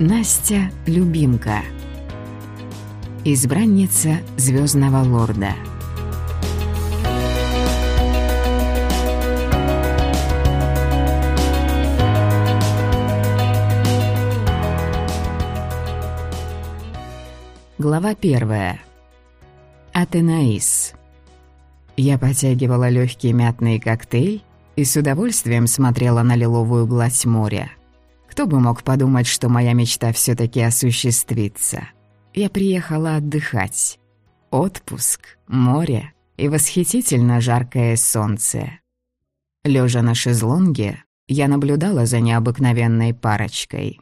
Настя – любимка. Избранница Звездного Лорда. Глава первая. Атенаис. Я потягивала легкий мятный коктейль и с удовольствием смотрела на лиловую гладь моря. Кто бы мог подумать, что моя мечта все таки осуществится. Я приехала отдыхать. Отпуск, море и восхитительно жаркое солнце. Лежа на шезлонге, я наблюдала за необыкновенной парочкой.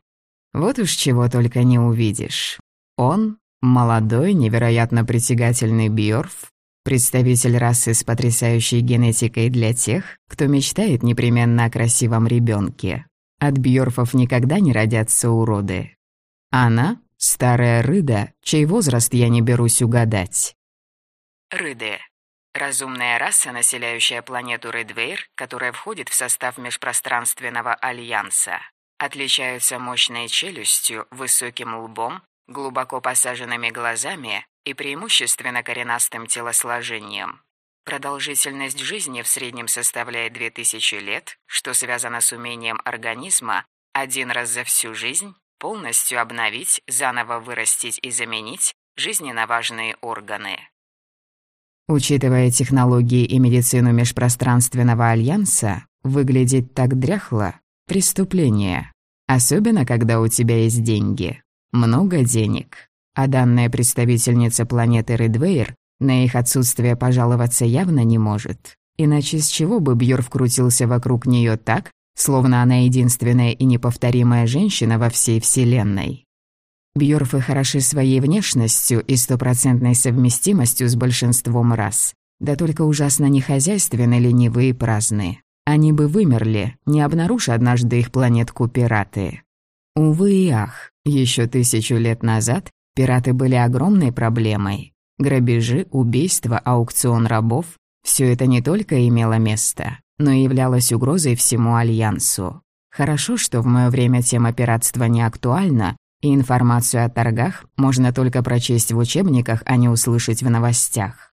Вот уж чего только не увидишь. Он — молодой, невероятно притягательный Бьорф, представитель расы с потрясающей генетикой для тех, кто мечтает непременно о красивом ребенке. От Бьорфов никогда не родятся уроды. Она — старая рыда, чей возраст я не берусь угадать. Рыды. Разумная раса, населяющая планету Рыдвейр, которая входит в состав Межпространственного Альянса. Отличаются мощной челюстью, высоким лбом, глубоко посаженными глазами и преимущественно коренастым телосложением. Продолжительность жизни в среднем составляет 2000 лет, что связано с умением организма один раз за всю жизнь полностью обновить, заново вырастить и заменить жизненно важные органы. Учитывая технологии и медицину межпространственного альянса, выглядеть так дряхло – преступление. Особенно, когда у тебя есть деньги. Много денег. А данная представительница планеты Редвейр на их отсутствие пожаловаться явно не может. Иначе с чего бы Бьёр вкрутился вокруг нее так, словно она единственная и неповторимая женщина во всей Вселенной? Бьёрфы хороши своей внешностью и стопроцентной совместимостью с большинством рас. Да только ужасно нехозяйственны, ленивые и праздные. Они бы вымерли, не обнаружив однажды их планетку пираты. Увы и ах, еще тысячу лет назад пираты были огромной проблемой. Грабежи, убийства, аукцион рабов – все это не только имело место, но и являлось угрозой всему Альянсу. Хорошо, что в мое время тема пиратства не актуальна, и информацию о торгах можно только прочесть в учебниках, а не услышать в новостях.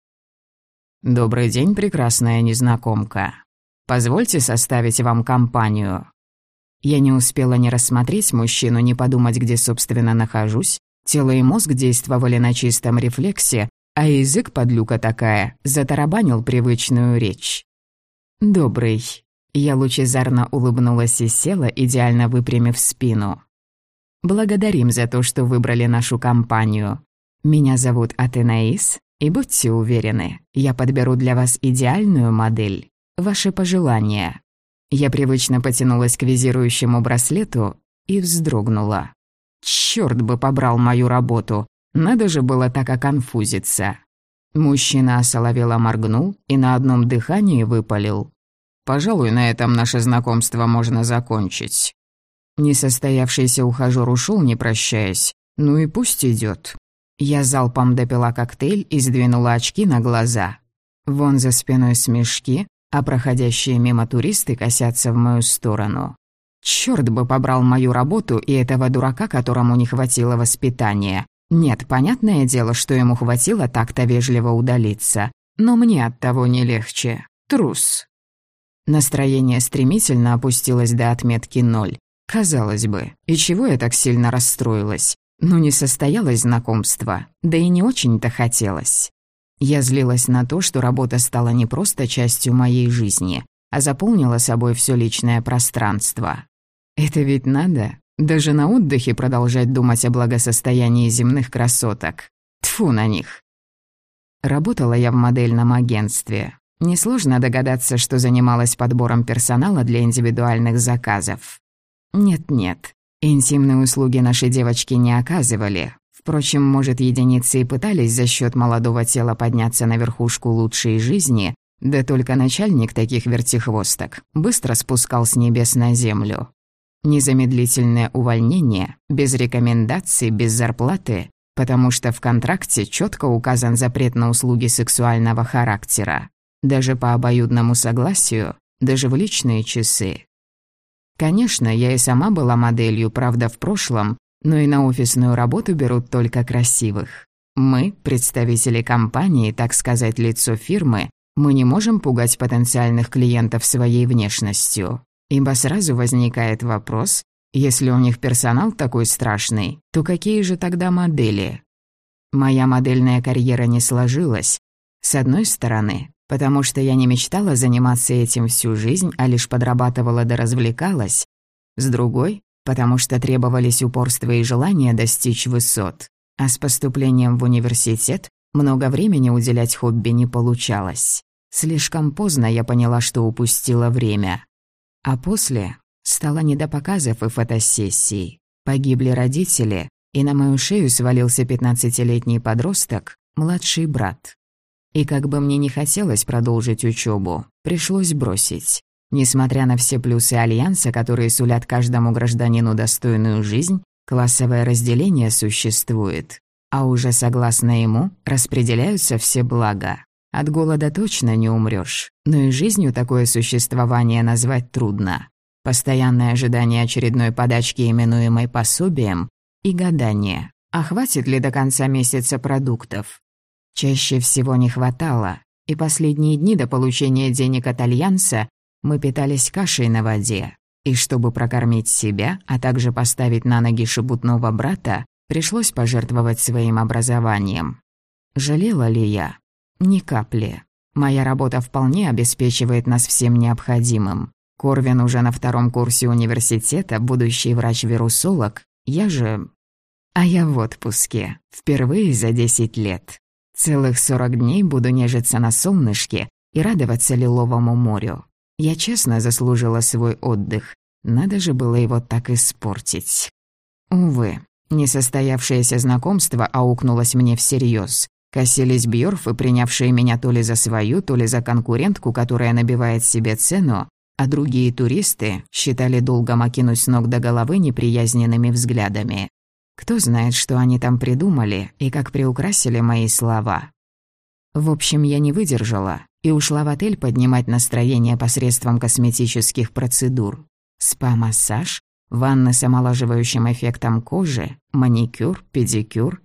«Добрый день, прекрасная незнакомка. Позвольте составить вам компанию». Я не успела ни рассмотреть мужчину, ни подумать, где, собственно, нахожусь. Тело и мозг действовали на чистом рефлексе, а язык подлюка такая затарабанил привычную речь. «Добрый». Я лучезарно улыбнулась и села, идеально выпрямив спину. «Благодарим за то, что выбрали нашу компанию. Меня зовут Атенаис, и будьте уверены, я подберу для вас идеальную модель. Ваши пожелания». Я привычно потянулась к визирующему браслету и вздрогнула. Чёрт бы побрал мою работу. Надо же было так оконфузиться. Мужчина осоловело моргнул и на одном дыхании выпалил. «Пожалуй, на этом наше знакомство можно закончить». Несостоявшийся ухажёр ушёл, не прощаясь. Ну и пусть идёт. Я залпом допила коктейль и сдвинула очки на глаза. Вон за спиной смешки, а проходящие мимо туристы косятся в мою сторону. Чёрт бы побрал мою работу и этого дурака, которому не хватило воспитания. Нет, понятное дело, что ему хватило так-то вежливо удалиться. Но мне от того не легче. Трус. Настроение стремительно опустилось до отметки ноль. Казалось бы, и чего я так сильно расстроилась? Ну, не состоялось знакомство, да и не очень-то хотелось. Я злилась на то, что работа стала не просто частью моей жизни, а заполнила собой все личное пространство. Это ведь надо? Даже на отдыхе продолжать думать о благосостоянии земных красоток. Тфу на них. Работала я в модельном агентстве. Несложно догадаться, что занималась подбором персонала для индивидуальных заказов. Нет-нет, интимные услуги наши девочки не оказывали. Впрочем, может, единицы и пытались за счет молодого тела подняться на верхушку лучшей жизни, да только начальник таких вертихвосток быстро спускал с небес на землю. Незамедлительное увольнение, без рекомендаций, без зарплаты, потому что в контракте четко указан запрет на услуги сексуального характера, даже по обоюдному согласию, даже в личные часы. Конечно, я и сама была моделью, правда, в прошлом, но и на офисную работу берут только красивых. Мы, представители компании, так сказать, лицо фирмы, мы не можем пугать потенциальных клиентов своей внешностью, ибо сразу возникает вопрос, если у них персонал такой страшный, то какие же тогда модели? Моя модельная карьера не сложилась. С одной стороны, потому что я не мечтала заниматься этим всю жизнь, а лишь подрабатывала да развлекалась. С другой, потому что требовались упорство и желание достичь высот. А с поступлением в университет много времени уделять хобби не получалось. Слишком поздно я поняла, что упустила время. А после стало не до показов и фотосессий. Погибли родители, и на мою шею свалился пятнадцатилетний подросток, младший брат. И как бы мне не хотелось продолжить учебу, пришлось бросить. Несмотря на все плюсы Альянса, которые сулят каждому гражданину достойную жизнь, классовое разделение существует. А уже согласно ему распределяются все блага. От голода точно не умрёшь, но и жизнью такое существование назвать трудно. Постоянное ожидание очередной подачки, именуемой пособием, и гадание, а хватит ли до конца месяца продуктов. Чаще всего не хватало, и последние дни до получения денег от Альянса мы питались кашей на воде. И чтобы прокормить себя, а также поставить на ноги шебутного брата, пришлось пожертвовать своим образованием. Жалела ли я? Ни капли. Моя работа вполне обеспечивает нас всем необходимым. Корвин уже на втором курсе университета, будущий врач-вирусолог, я же... А я в отпуске. Впервые за десять лет. Целых сорок дней буду нежиться на солнышке и радоваться лиловому морю. Я честно заслужила свой отдых. Надо же было его так испортить. Увы, несостоявшееся знакомство аукнулось мне всерьез. Косились Бьорфы, принявшие меня то ли за свою, то ли за конкурентку, которая набивает себе цену, а другие туристы считали долгом окинуть с ног до головы неприязненными взглядами. Кто знает, что они там придумали и как приукрасили мои слова. В общем, я не выдержала и ушла в отель поднимать настроение посредством косметических процедур. Спа-массаж, ванна с омолаживающим эффектом кожи, маникюр, педикюр.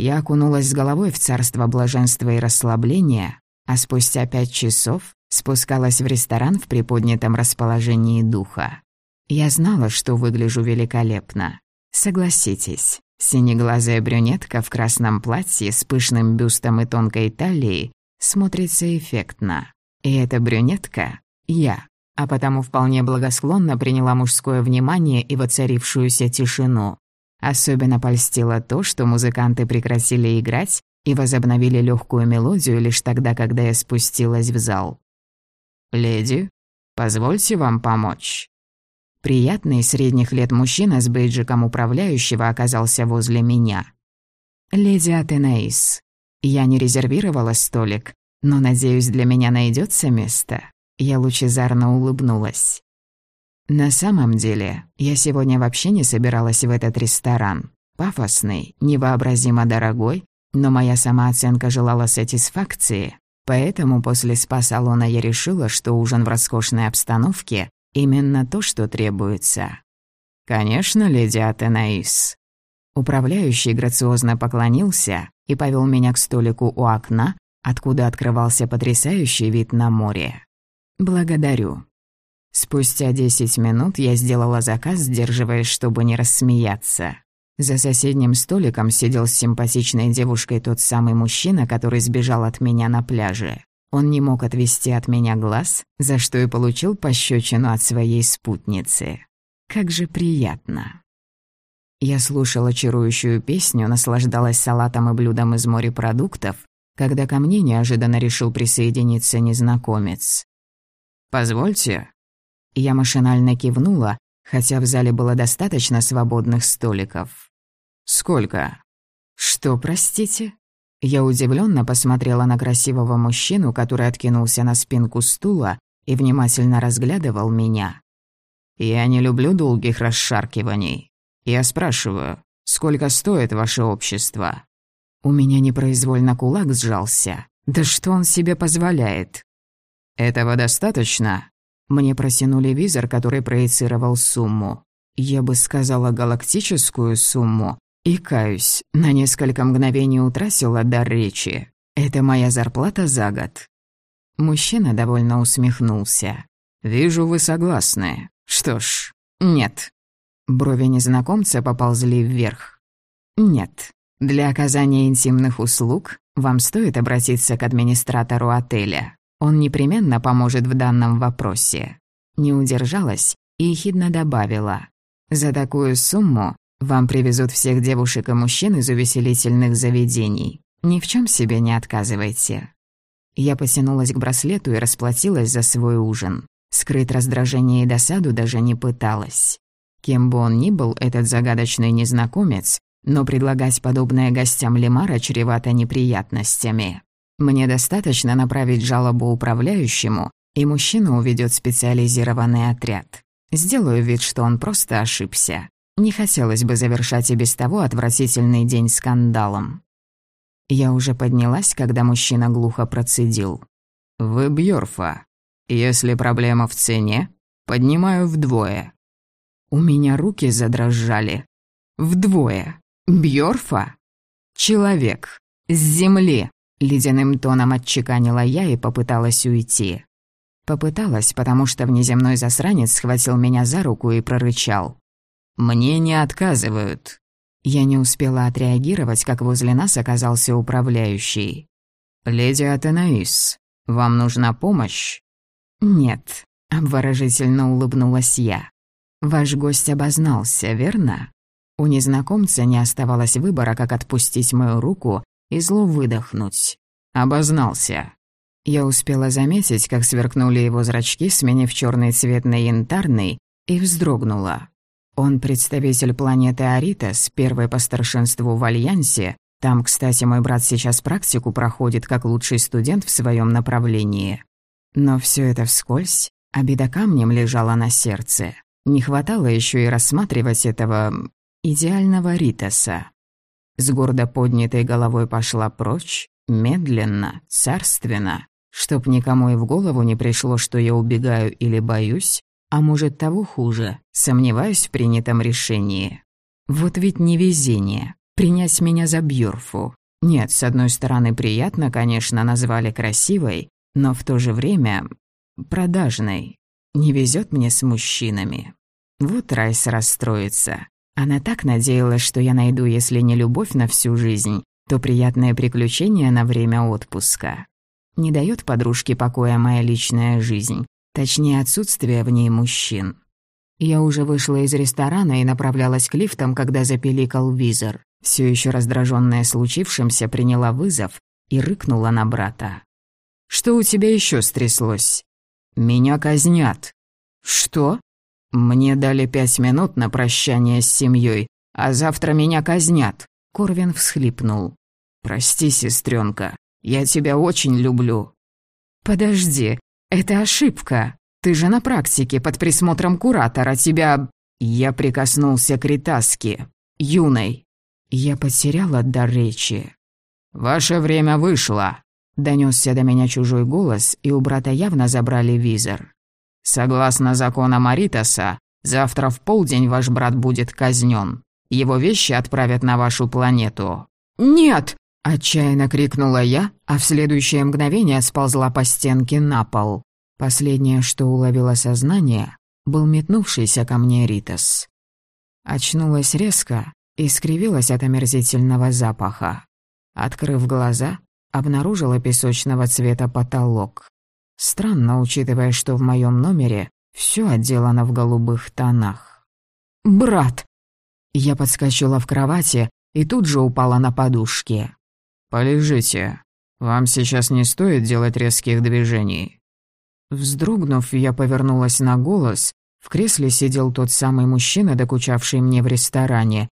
Я окунулась с головой в царство блаженства и расслабления, а спустя пять часов Спускалась в ресторан в приподнятом расположении духа. Я знала, что выгляжу великолепно. Согласитесь, синеглазая брюнетка в красном платье с пышным бюстом и тонкой талией смотрится эффектно. И эта брюнетка — я, а потому вполне благосклонно приняла мужское внимание и воцарившуюся тишину. Особенно польстило то, что музыканты прекратили играть и возобновили легкую мелодию лишь тогда, когда я спустилась в зал. «Леди, позвольте вам помочь». Приятный средних лет мужчина с бейджиком управляющего оказался возле меня. «Леди Атенаис, я не резервировала столик, но, надеюсь, для меня найдется место». Я лучезарно улыбнулась. На самом деле, я сегодня вообще не собиралась в этот ресторан. Пафосный, невообразимо дорогой, но моя самооценка желала сатисфакции, Поэтому после спа-салона я решила, что ужин в роскошной обстановке — именно то, что требуется. «Конечно, леди Атенаис». Управляющий грациозно поклонился и повел меня к столику у окна, откуда открывался потрясающий вид на море. «Благодарю». Спустя десять минут я сделала заказ, сдерживаясь, чтобы не рассмеяться. За соседним столиком сидел с симпатичной девушкой тот самый мужчина, который сбежал от меня на пляже. Он не мог отвести от меня глаз, за что и получил пощечину от своей спутницы. Как же приятно. Я слушала чарующую песню, наслаждалась салатом и блюдом из морепродуктов, когда ко мне неожиданно решил присоединиться незнакомец. «Позвольте». Я машинально кивнула, хотя в зале было достаточно свободных столиков. «Сколько?» «Что, простите?» Я удивленно посмотрела на красивого мужчину, который откинулся на спинку стула и внимательно разглядывал меня. «Я не люблю долгих расшаркиваний. Я спрашиваю, сколько стоит ваше общество?» У меня непроизвольно кулак сжался. «Да что он себе позволяет?» «Этого достаточно?» Мне просинули визор, который проецировал сумму. Я бы сказала галактическую сумму. И, каюсь, на несколько мгновений утратила дар речи. Это моя зарплата за год. Мужчина довольно усмехнулся. «Вижу, вы согласны. Что ж, нет». Брови незнакомца поползли вверх. «Нет. Для оказания интимных услуг вам стоит обратиться к администратору отеля. Он непременно поможет в данном вопросе». Не удержалась и ехидно добавила. «За такую сумму вам привезут всех девушек и мужчин из увеселительных заведений. Ни в чем себе не отказывайте». Я потянулась к браслету и расплатилась за свой ужин. Скрыть раздражение и досаду даже не пыталась. Кем бы он ни был, этот загадочный незнакомец, но предлагать подобное гостям Лемара чревато неприятностями. Мне достаточно направить жалобу управляющему, и мужчина уведет специализированный отряд. Сделаю вид, что он просто ошибся. Не хотелось бы завершать и без того отвратительный день скандалом. Я уже поднялась, когда мужчина глухо процедил. «Вы Бьорфа. Если проблема в цене, поднимаю вдвое». У меня руки задрожали. Вдвое. Бьорфа? Человек. С земли. Ледяным тоном отчеканила я и попыталась уйти. Попыталась, потому что внеземной засранец схватил меня за руку и прорычал. «Мне не отказывают». Я не успела отреагировать, как возле нас оказался управляющий. «Леди Атенаис, вам нужна помощь?» «Нет», — обворожительно улыбнулась я. «Ваш гость обознался, верно?» У незнакомца не оставалось выбора, как отпустить мою руку и зло выдохнуть. «Обознался». Я успела заметить, как сверкнули его зрачки, сменив черный цвет на янтарный, и вздрогнула. Он представитель планеты Аритас, первый по старшинству в Альянсе. Там, кстати, мой брат сейчас практику проходит как лучший студент в своем направлении. Но все это вскользь, обида камнем лежала на сердце. Не хватало еще и рассматривать этого идеального Ритаса. С гордо поднятой головой пошла прочь, медленно, царственно, чтоб никому и в голову не пришло, что я убегаю или боюсь, а может, того хуже, сомневаюсь в принятом решении. Вот ведь невезение. Принять меня за Бьорфу. Нет, с одной стороны, приятно, конечно, назвали красивой, но в то же время продажной. Не везет мне с мужчинами. Вот Райс расстроится. Она так надеялась, что я найду, если не любовь на всю жизнь, то приятное приключение на время отпуска. Не дает подружке покоя моя личная жизнь, Точнее, отсутствие в ней мужчин. Я уже вышла из ресторана и направлялась к лифтам, когда запеликал визор. Все еще раздраженная случившимся, приняла вызов и рыкнула на брата. «Что у тебя еще стряслось?» «Меня казнят». «Что?» «Мне дали пять минут на прощание с семьей, а завтра меня казнят». Корвин всхлипнул. «Прости, сестренка, я тебя очень люблю». «Подожди, «Это ошибка. Ты же на практике под присмотром куратора. Тебя...» Я прикоснулся к Ритаске. Юной. Я потеряла дар речи. «Ваше время вышло», — донесся до меня чужой голос, и у брата явно забрали визор. «Согласно законам Аритаса, завтра в полдень ваш брат будет казнен. Его вещи отправят на вашу планету». «Нет!» Отчаянно крикнула я, а в следующее мгновение сползла по стенке на пол. Последнее, что уловило сознание, был метнувшийся ко мне Ритас. Очнулась резко и скривилась от омерзительного запаха. Открыв глаза, обнаружила песочного цвета потолок. Странно, учитывая, что в моем номере все отделано в голубых тонах. «Брат!» Я подскочила в кровати и тут же упала на подушки. «Полежите. Вам сейчас не стоит делать резких движений». Вздрогнув, я повернулась на голос. В кресле сидел тот самый мужчина, докучавший мне в ресторане.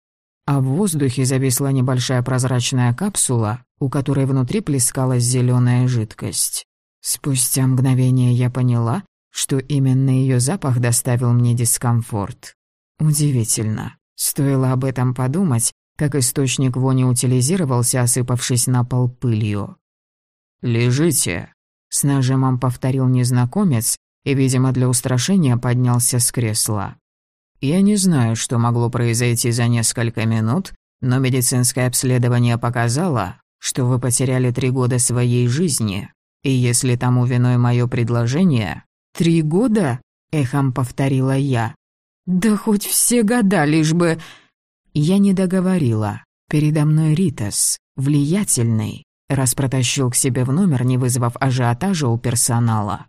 А в воздухе зависла небольшая прозрачная капсула, у которой внутри плескалась зеленая жидкость. Спустя мгновение я поняла, что именно ее запах доставил мне дискомфорт. Удивительно. Стоило об этом подумать, как источник вони утилизировался, осыпавшись на пол пылью. «Лежите», — с нажимом повторил незнакомец и, видимо, для устрашения поднялся с кресла. Я не знаю, что могло произойти за несколько минут, но медицинское обследование показало, что вы потеряли три года своей жизни. И если тому виной мое предложение... «Три года?» — эхом повторила я. «Да хоть все года, лишь бы...» Я не договорила. Передо мной Ритас, влиятельный, раз протащил к себе в номер, не вызвав ажиотажа у персонала.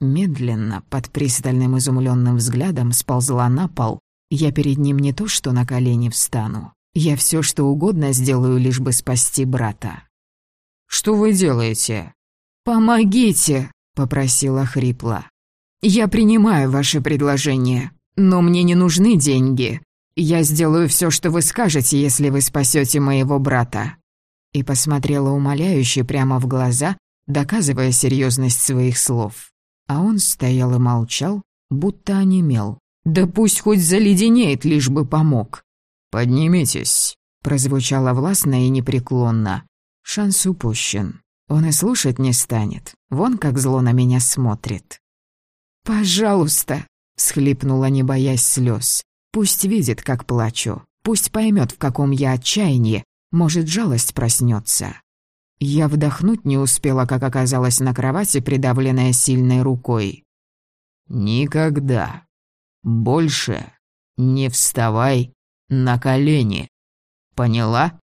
Медленно, под пристальным изумленным взглядом, сползла на пол. Я перед ним не то что на колени встану. Я все что угодно сделаю, лишь бы спасти брата. «Что вы делаете?» «Помогите!» — попросила хрипло. «Я принимаю ваше предложение, но мне не нужны деньги. Я сделаю все, что вы скажете, если вы спасете моего брата». И посмотрела умоляюще прямо в глаза, доказывая серьезность своих слов. А он стоял и молчал, будто онемел. «Да пусть хоть заледенеет, лишь бы помог». «Поднимитесь», — прозвучало властно и непреклонно. Шанс упущен. Он и слушать не станет. Вон как зло на меня смотрит. «Пожалуйста», — схлипнула, не боясь слез. Пусть видит, как плачу. Пусть поймет, в каком я отчаянии. Может, жалость проснется. Я вдохнуть не успела, как оказалась на кровати, придавленная сильной рукой. «Никогда. Больше не вставай на колени. Поняла?»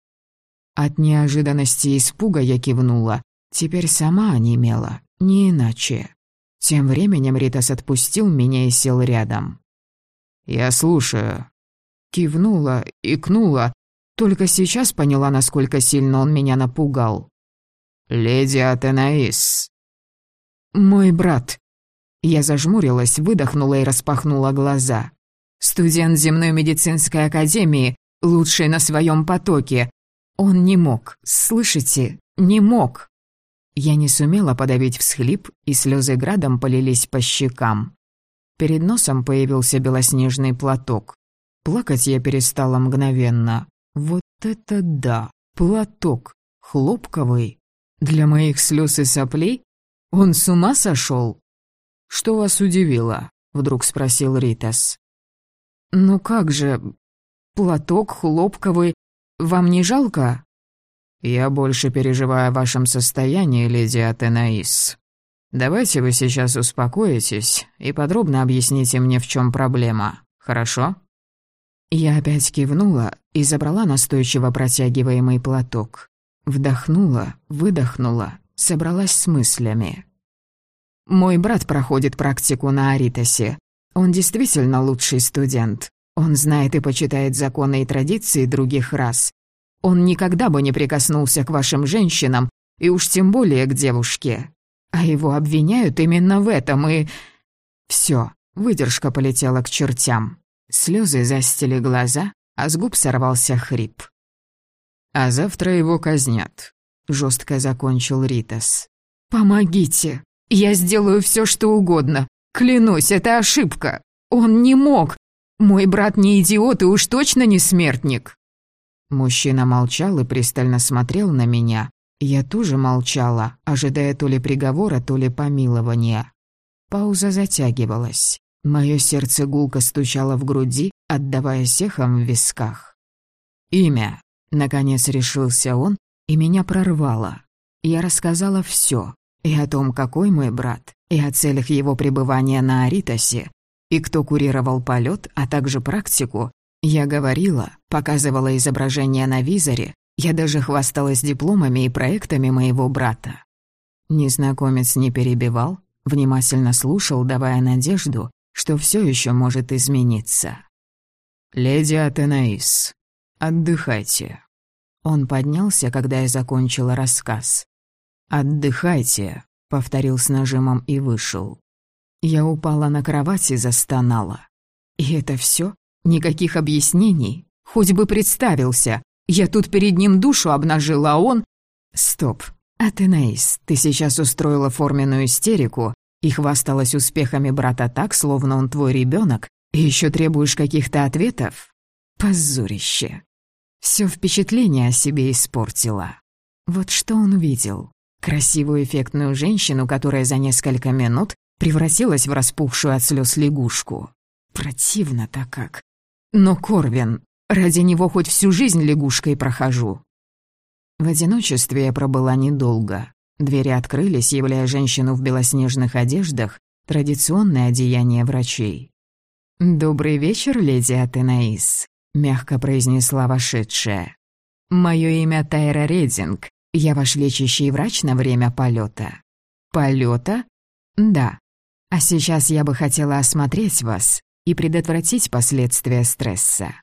От неожиданности и испуга я кивнула. Теперь сама онемела, не иначе. Тем временем Ритас отпустил меня и сел рядом. «Я слушаю». Кивнула, икнула. Только сейчас поняла, насколько сильно он меня напугал. «Леди Атенаис». «Мой брат». Я зажмурилась, выдохнула и распахнула глаза. «Студент земной медицинской академии, лучший на своем потоке. Он не мог, слышите, не мог». Я не сумела подавить всхлип, и слезы градом полились по щекам. Перед носом появился белоснежный платок. Плакать я перестала мгновенно. Вот это да! Платок! Хлопковый! Для моих слез и соплей? Он с ума сошел? «Что вас удивило?» — вдруг спросил Ритас. «Ну как же... Платок хлопковый. Вам не жалко?» «Я больше переживаю о вашем состоянии, леди Атенаис. Давайте вы сейчас успокоитесь и подробно объясните мне, в чем проблема, хорошо?» Я опять кивнула и забрала настойчиво протягиваемый платок. Вдохнула, выдохнула, собралась с мыслями. «Мой брат проходит практику на Аритосе. Он действительно лучший студент. Он знает и почитает законы и традиции других рас. Он никогда бы не прикоснулся к вашим женщинам, и уж тем более к девушке. А его обвиняют именно в этом, и... Все, выдержка полетела к чертям. Слезы застили глаза, а с губ сорвался хрип. «А завтра его казнят», — жестко закончил Ритас. «Помогите! Я сделаю все, что угодно. Клянусь, это ошибка. Он не мог. Мой брат не идиот и уж точно не смертник». Мужчина молчал и пристально смотрел на меня, я тоже молчала, ожидая то ли приговора, то ли помилования. Пауза затягивалась. Мое сердце гулко стучало в груди, отдавая сехам в висках. «Имя», — наконец решился он, и меня прорвало. Я рассказала все и о том, какой мой брат, и о целях его пребывания на Аритосе, и кто курировал полет, а также практику. Я говорила, показывала изображение на визоре, я даже хвасталась дипломами и проектами моего брата. Незнакомец не перебивал, внимательно слушал, давая надежду, что все еще может измениться. «Леди Атенаис, отдыхайте». Он поднялся, когда я закончила рассказ. «Отдыхайте», — повторил с нажимом и вышел. Я упала на кровать и застонала. И это все? Никаких объяснений? Хоть бы представился, я тут перед ним душу обнажила, а он... Стоп. Атенаис, ты сейчас устроила форменную истерику и хвасталась успехами брата так, словно он твой ребенок, и еще требуешь каких-то ответов? Позорище. Все впечатление о себе испортила. Вот что он увидел. Красивую эффектную женщину, которая за несколько минут превратилась в распухшую от слез лягушку. Противно-то как. Но Корвин, ради него хоть всю жизнь лягушкой прохожу. В одиночестве я пробыла недолго. Двери открылись, являя женщину в белоснежных одеждах, традиционное одеяние врачей. «Добрый вечер, леди Атенаис», — мягко произнесла вошедшая. «Мое имя Тайра Рединг. Я ваш лечащий врач на время полета. Полета? Да. А сейчас я бы хотела осмотреть вас и предотвратить последствия стресса.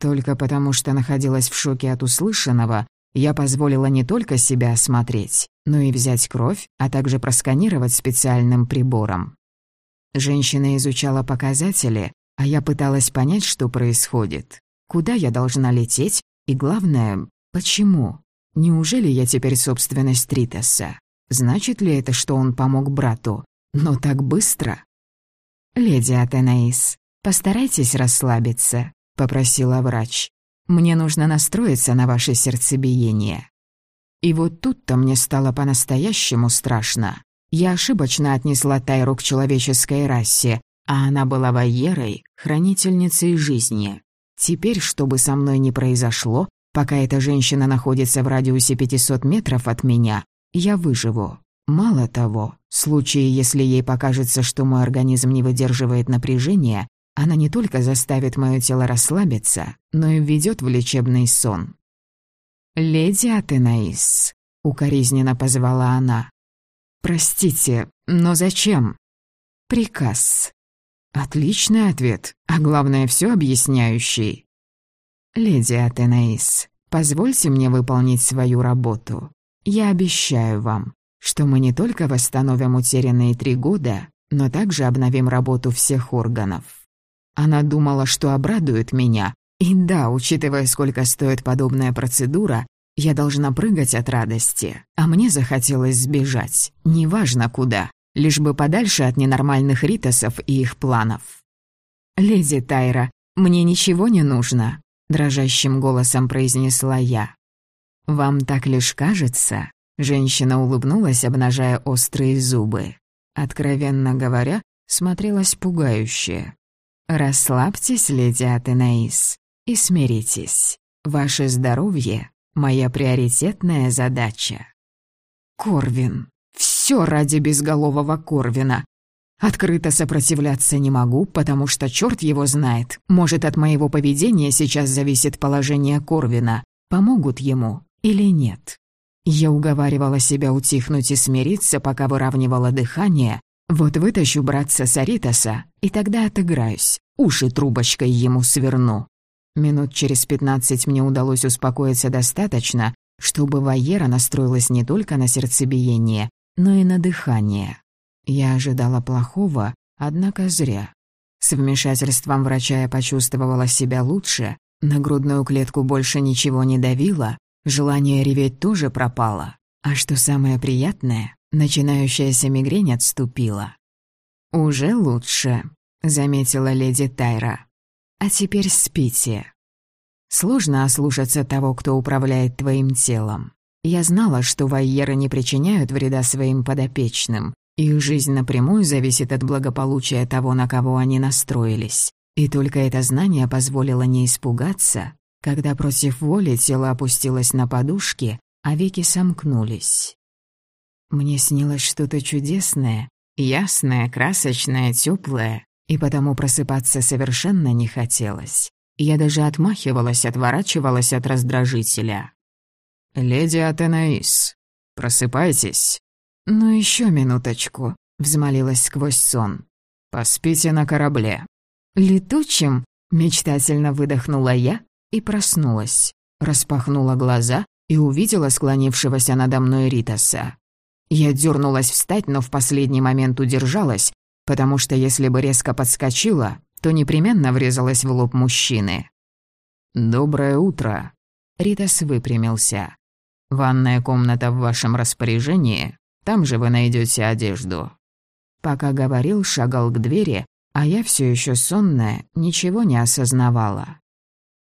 Только потому, что находилась в шоке от услышанного, я позволила не только себя осмотреть, но и взять кровь, а также просканировать специальным прибором. Женщина изучала показатели, а я пыталась понять, что происходит. Куда я должна лететь и, главное, почему? Неужели я теперь собственность Тритоса? Значит ли это, что он помог брату? Но так быстро? «Леди Атенаис, постарайтесь расслабиться», — попросила врач. «Мне нужно настроиться на ваше сердцебиение». И вот тут-то мне стало по-настоящему страшно. Я ошибочно отнесла Тайру к человеческой расе, а она была воерой, хранительницей жизни. Теперь, что бы со мной ни произошло, Пока эта женщина находится в радиусе 500 метров от меня, я выживу. Мало того, в случае, если ей покажется, что мой организм не выдерживает напряжения, она не только заставит мое тело расслабиться, но и введет в лечебный сон. «Леди Атенаис», — укоризненно позвала она. «Простите, но зачем?» «Приказ». Отличный ответ, а главное, все объясняющий. «Леди Атенаис, позвольте мне выполнить свою работу. Я обещаю вам, что мы не только восстановим утерянные три года, но также обновим работу всех органов». Она думала, что обрадует меня. И да, учитывая, сколько стоит подобная процедура, я должна прыгать от радости. А мне захотелось сбежать, неважно куда, лишь бы подальше от ненормальных ритосов и их планов. «Леди Тайра, мне ничего не нужно. — дрожащим голосом произнесла я. «Вам так лишь кажется?» Женщина улыбнулась, обнажая острые зубы. Откровенно говоря, смотрелась пугающе. «Расслабьтесь, леди Атенаис, и смиритесь. Ваше здоровье — моя приоритетная задача». «Корвин! Все ради безголового Корвина! Открыто сопротивляться не могу, потому что черт его знает. Может, от моего поведения сейчас зависит положение Корвина. Помогут ему или нет? Я уговаривала себя утихнуть и смириться, пока выравнивала дыхание. Вот вытащу братца Саритаса, и тогда отыграюсь. Уши трубочкой ему сверну. Минут через пятнадцать мне удалось успокоиться достаточно, чтобы Вайера настроилась не только на сердцебиение, но и на дыхание. Я ожидала плохого, однако зря. С вмешательством врача я почувствовала себя лучше, на грудную клетку больше ничего не давило, желание реветь тоже пропало. А что самое приятное, начинающаяся мигрень отступила. «Уже лучше», — заметила леди Тайра. «А теперь спите». Сложно ослушаться того, кто управляет твоим телом. Я знала, что вайеры не причиняют вреда своим подопечным, их жизнь напрямую зависит от благополучия того, на кого они настроились. И только это знание позволило не испугаться, когда против воли тело опустилось на подушки, а веки сомкнулись. Мне снилось что-то чудесное, ясное, красочное, теплое, и потому просыпаться совершенно не хотелось. Я даже отмахивалась, отворачивалась от раздражителя. «Леди Атенаис, просыпайтесь!» «Ну еще минуточку», — взмолилась сквозь сон. «Поспите на корабле». «Летучим?» — мечтательно выдохнула я и проснулась. Распахнула глаза и увидела склонившегося надо мной Ритаса. Я дернулась встать, но в последний момент удержалась, потому что если бы резко подскочила, то непременно врезалась в лоб мужчины. «Доброе утро», — Ритас выпрямился. «Ванная комната в вашем распоряжении?» Там же вы найдете одежду». Пока говорил, шагал к двери, а я все еще сонная, ничего не осознавала.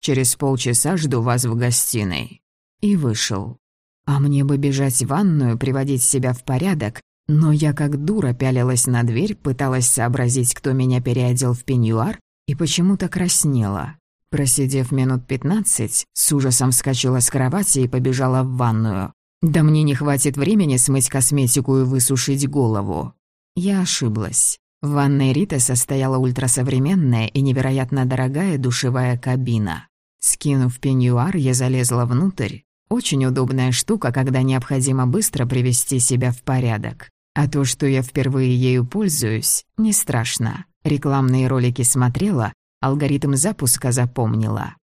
«Через полчаса жду вас в гостиной». И вышел. А мне бы бежать в ванную, приводить себя в порядок, но я как дура пялилась на дверь, пыталась сообразить, кто меня переодел в пеньюар, и почему-то краснела. Просидев минут пятнадцать, с ужасом вскочила с кровати и побежала в ванную. Да мне не хватит времени смыть косметику и высушить голову. Я ошиблась. В ванной Рита состояла ультрасовременная и невероятно дорогая душевая кабина. Скинув пеньюар, я залезла внутрь. Очень удобная штука, когда необходимо быстро привести себя в порядок. А то, что я впервые ею пользуюсь, не страшно. Рекламные ролики смотрела, Алгоритм запуска запомнила.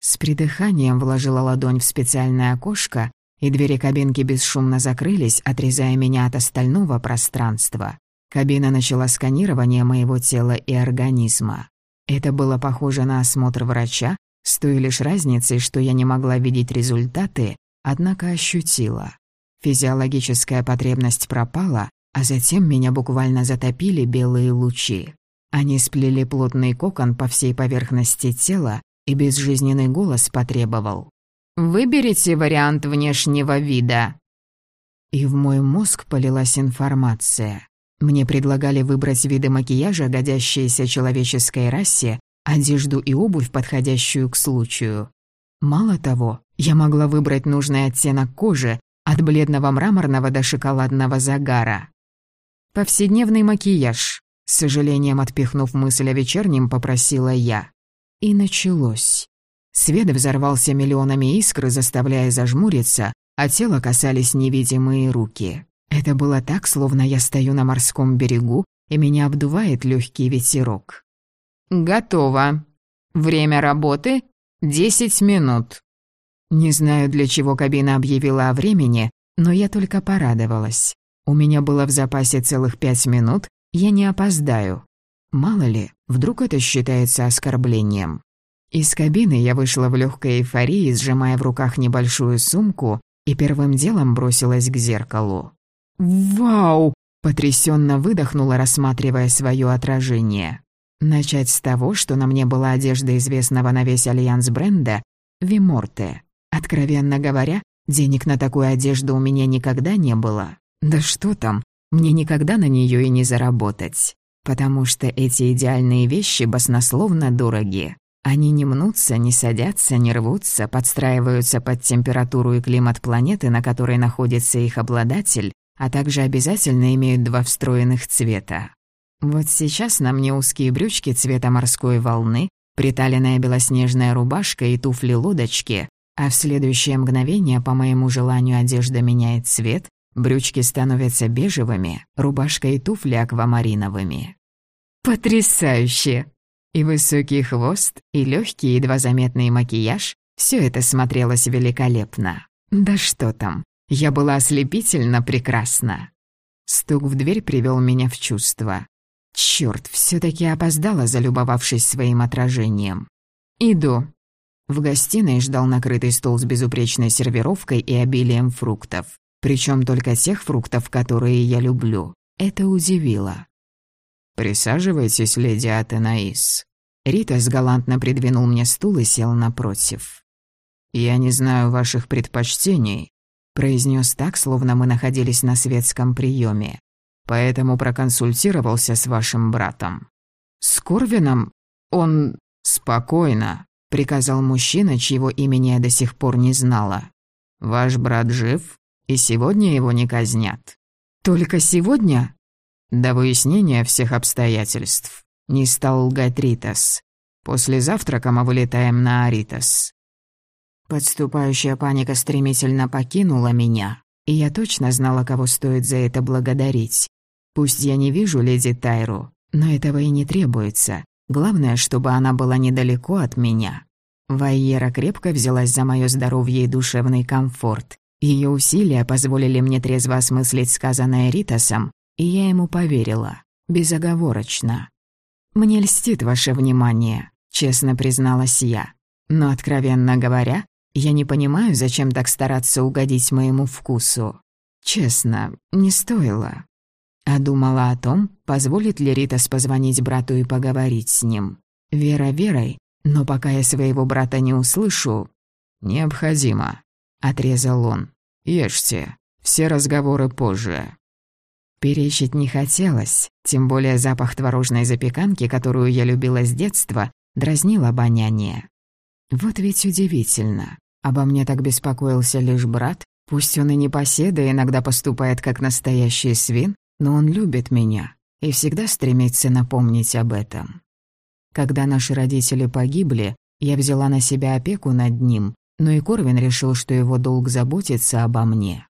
С придыханием вложила ладонь в специальное окошко, и двери кабинки бесшумно закрылись, отрезая меня от остального пространства. Кабина начала сканирование моего тела и организма. Это было похоже на осмотр врача, с той лишь разницей, что я не могла видеть результаты, однако ощутила. Физиологическая потребность пропала, а затем меня буквально затопили белые лучи. Они сплели плотный кокон по всей поверхности тела, и безжизненный голос потребовал. «Выберите вариант внешнего вида». И в мой мозг полилась информация. Мне предлагали выбрать виды макияжа, годящиеся человеческой расе, одежду и обувь, подходящую к случаю. Мало того, я могла выбрать нужный оттенок кожи, от бледного мраморного до шоколадного загара. Повседневный макияж, с сожалением отпихнув мысль о вечернем, попросила я. И началось. Свет взорвался миллионами искр, заставляя зажмуриться, а тело касались невидимые руки. Это было так, словно я стою на морском берегу, и меня обдувает легкий ветерок. «Готово. Время работы — десять минут». Не знаю, для чего кабина объявила о времени, но я только порадовалась. У меня было в запасе целых пять минут, я не опоздаю. Мало ли, вдруг это считается оскорблением. Из кабины я вышла в легкой эйфории, сжимая в руках небольшую сумку, и первым делом бросилась к зеркалу. «Вау!» – потрясенно выдохнула, рассматривая свое отражение. Начать с того, что на мне была одежда известного на весь альянс бренда «Виморте». Откровенно говоря, денег на такую одежду у меня никогда не было. Да что там, мне никогда на нее и не заработать, потому что эти идеальные вещи баснословно дороги. Они не мнутся, не садятся, не рвутся, подстраиваются под температуру и климат планеты, на которой находится их обладатель, а также обязательно имеют два встроенных цвета. Вот сейчас на мне узкие брючки цвета морской волны, приталенная белоснежная рубашка и туфли-лодочки, а в следующее мгновение, по моему желанию, одежда меняет цвет, Брючки становятся бежевыми, рубашка и туфли аквамариновыми. Потрясающе! И высокий хвост, и легкий, едва заметный макияж — все это смотрелось великолепно. Да что там, я была ослепительно прекрасна. Стук в дверь привел меня в чувство. Черт, все таки опоздала, залюбовавшись своим отражением. «Иду». В гостиной ждал накрытый стол с безупречной сервировкой и обилием фруктов. Причем только тех фруктов, которые я люблю. Это удивило. «Присаживайтесь, леди Атенаис». Ритас галантно придвинул мне стул и сел напротив. «Я не знаю ваших предпочтений», — произнес так, словно мы находились на светском приеме. «Поэтому проконсультировался с вашим братом». «С Корвином? Он...» «Спокойно», — приказал мужчина, чьего имени я до сих пор не знала. «Ваш брат жив?» и сегодня его не казнят. Только сегодня? До выяснения всех обстоятельств. Не стал лгать Ритас. После завтрака мы вылетаем на Аритас. Подступающая паника стремительно покинула меня, и я точно знала, кого стоит за это благодарить. Пусть я не вижу леди Тайру, но этого и не требуется. Главное, чтобы она была недалеко от меня. Вайера крепко взялась за моё здоровье и душевный комфорт. Ее усилия позволили мне трезво осмыслить сказанное Ритасом, и я ему поверила, безоговорочно. «Мне льстит ваше внимание», — честно призналась я. «Но, откровенно говоря, я не понимаю, зачем так стараться угодить моему вкусу. Честно, не стоило». А думала о том, позволит ли Ритас позвонить брату и поговорить с ним. Вера верой, но пока я своего брата не услышу... «Необходимо», — отрезал он. «Ешьте. Все разговоры позже». Перечить не хотелось, тем более запах творожной запеканки, которую я любила с детства, дразнил обоняние. Вот ведь удивительно. Обо мне так беспокоился лишь брат, пусть он и не поседа, иногда поступает как настоящий свин, но он любит меня и всегда стремится напомнить об этом. Когда наши родители погибли, я взяла на себя опеку над ним, но и Корвин решил, что его долг заботиться обо мне.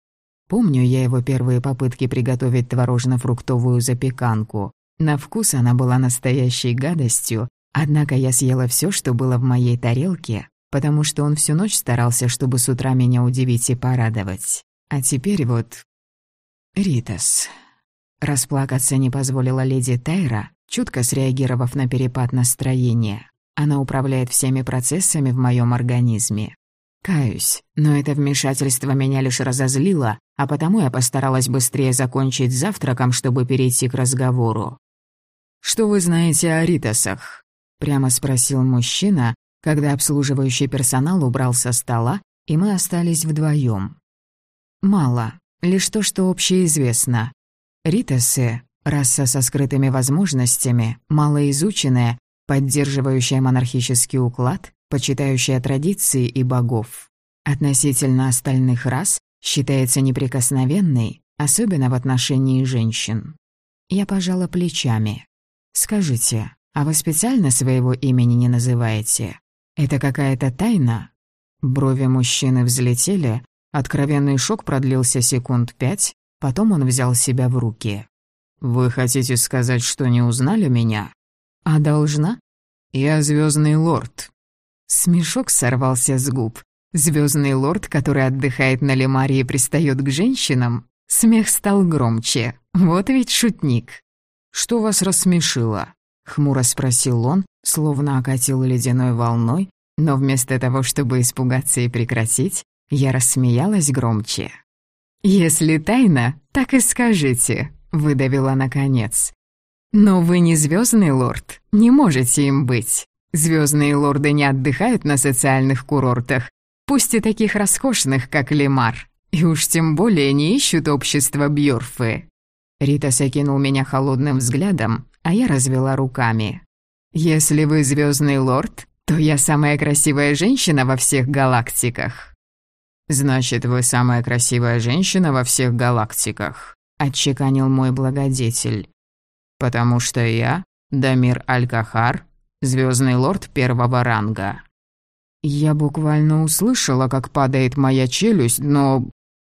Помню я его первые попытки приготовить творожно-фруктовую запеканку. На вкус она была настоящей гадостью, однако я съела все, что было в моей тарелке, потому что он всю ночь старался, чтобы с утра меня удивить и порадовать. А теперь вот... Ритас. Расплакаться не позволила леди Тайра, чутко среагировав на перепад настроения. Она управляет всеми процессами в моем организме. Каюсь, но это вмешательство меня лишь разозлило, а потому я постаралась быстрее закончить завтраком, чтобы перейти к разговору. «Что вы знаете о Ритасах?» — прямо спросил мужчина, когда обслуживающий персонал убрал со стола, и мы остались вдвоем. «Мало, лишь то, что общеизвестно. Ритасы — раса со скрытыми возможностями, малоизученная, поддерживающая монархический уклад, почитающая традиции и богов. Относительно остальных рас считается неприкосновенной, особенно в отношении женщин. Я пожала плечами. «Скажите, а вы специально своего имени не называете? Это какая-то тайна?» Брови мужчины взлетели, откровенный шок продлился секунд пять, потом он взял себя в руки. «Вы хотите сказать, что не узнали меня?» «А должна?» «Я звездный лорд, Смешок сорвался с губ. Звездный лорд, который отдыхает на Лемаре и пристает к женщинам. Смех стал громче. Вот ведь шутник. «Что вас рассмешило?» — хмуро спросил он, словно окатил ледяной волной, но вместо того, чтобы испугаться и прекратить, я рассмеялась громче. «Если тайна, так и скажите», — выдавила наконец. «Но вы не звездный лорд, не можете им быть. Звездные лорды не отдыхают на социальных курортах, пусть и таких роскошных, как Лемар, и уж тем более не ищут общества Бьорфы. Рита окинул меня холодным взглядом, а я развела руками. «Если вы звездный лорд, то я самая красивая женщина во всех галактиках». «Значит, вы самая красивая женщина во всех галактиках», — отчеканил мой благодетель. «Потому что я, Дамир Аль-Кахар, Звездный лорд первого ранга. Я буквально услышала, как падает моя челюсть, но...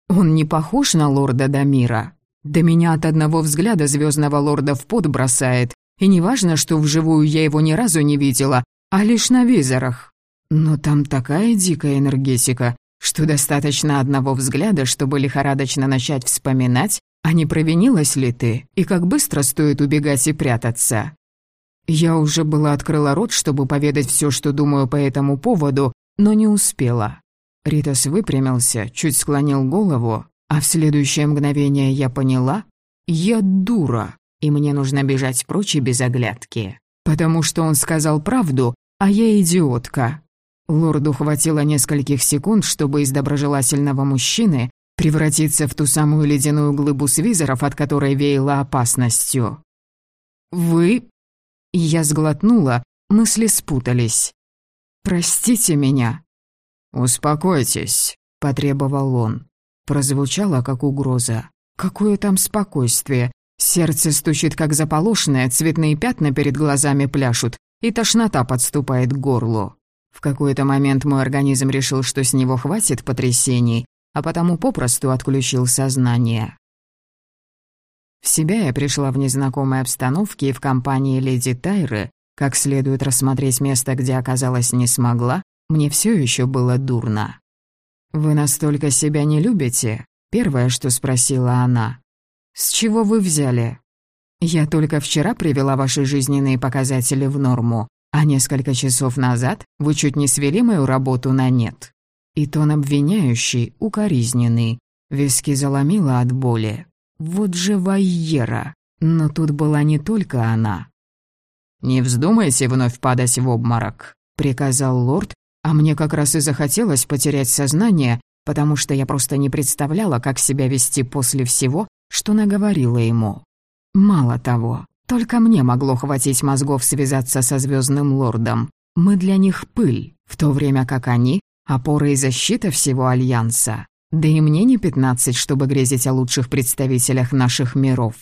Он не похож на лорда Дамира. Да меня от одного взгляда звездного лорда в пот бросает, и неважно, что вживую я его ни разу не видела, а лишь на визорах. Но там такая дикая энергетика, что достаточно одного взгляда, чтобы лихорадочно начать вспоминать, а не провинилась ли ты, и как быстро стоит убегать и прятаться. Я уже была открыла рот, чтобы поведать все, что думаю по этому поводу, но не успела. Ритас выпрямился, чуть склонил голову, а в следующее мгновение я поняла, я дура, и мне нужно бежать прочь и без оглядки. Потому что он сказал правду, а я идиотка. Лорду хватило нескольких секунд, чтобы из доброжелательного мужчины превратиться в ту самую ледяную глыбу с визоров, от которой веяло опасностью. «Вы я сглотнула, мысли спутались. «Простите меня». «Успокойтесь», — потребовал он. Прозвучало, как угроза. «Какое там спокойствие? Сердце стучит, как заполошенное, цветные пятна перед глазами пляшут, и тошнота подступает к горлу». В какой-то момент мой организм решил, что с него хватит потрясений, а потому попросту отключил сознание. В себя я пришла в незнакомой обстановке и в компании леди Тайры, как следует рассмотреть место, где оказалась не смогла, мне все еще было дурно. «Вы настолько себя не любите?» — первое, что спросила она. «С чего вы взяли?» «Я только вчера привела ваши жизненные показатели в норму, а несколько часов назад вы чуть не свели мою работу на нет». И тон обвиняющий, укоризненный, виски заломила от боли. Вот же Вайера. Но тут была не только она. «Не вздумайте вновь падать в обморок», — приказал лорд, а мне как раз и захотелось потерять сознание, потому что я просто не представляла, как себя вести после всего, что наговорила ему. Мало того, только мне могло хватить мозгов связаться со Звездным Лордом. Мы для них пыль, в то время как они — опора и защита всего Альянса. Да и мне не пятнадцать, чтобы грезить о лучших представителях наших миров.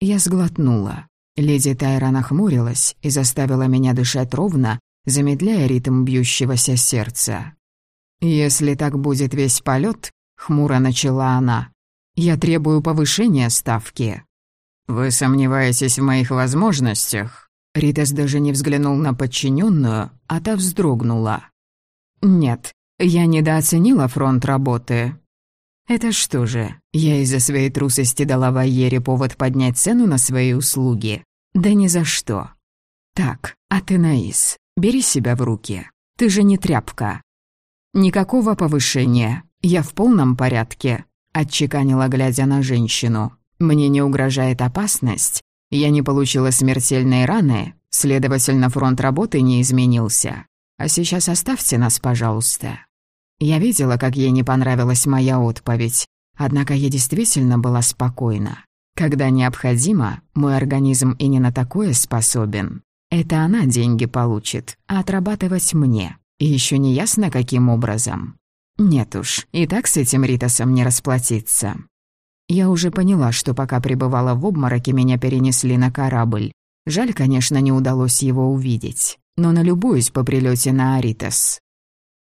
Я сглотнула. Леди Тайра нахмурилась и заставила меня дышать ровно, замедляя ритм бьющегося сердца. «Если так будет весь полет, хмуро начала она, — «я требую повышения ставки». «Вы сомневаетесь в моих возможностях?» Ритас даже не взглянул на подчиненную, а та вздрогнула. «Нет, я недооценила фронт работы». «Это что же, я из-за своей трусости дала Вайере повод поднять цену на свои услуги? Да ни за что. Так, а ты, Наис, бери себя в руки. Ты же не тряпка». «Никакого повышения. Я в полном порядке», — отчеканила, глядя на женщину. Мне не угрожает опасность, я не получила смертельной раны, следовательно, фронт работы не изменился. А сейчас оставьте нас, пожалуйста. Я видела, как ей не понравилась моя отповедь, однако я действительно была спокойна. Когда необходимо, мой организм и не на такое способен. Это она деньги получит, а отрабатывать мне. И еще не ясно, каким образом. Нет уж, и так с этим Ритасом не расплатиться. Я уже поняла, что пока пребывала в обмороке, меня перенесли на корабль. Жаль, конечно, не удалось его увидеть, но налюбуюсь по прилете на Аритас.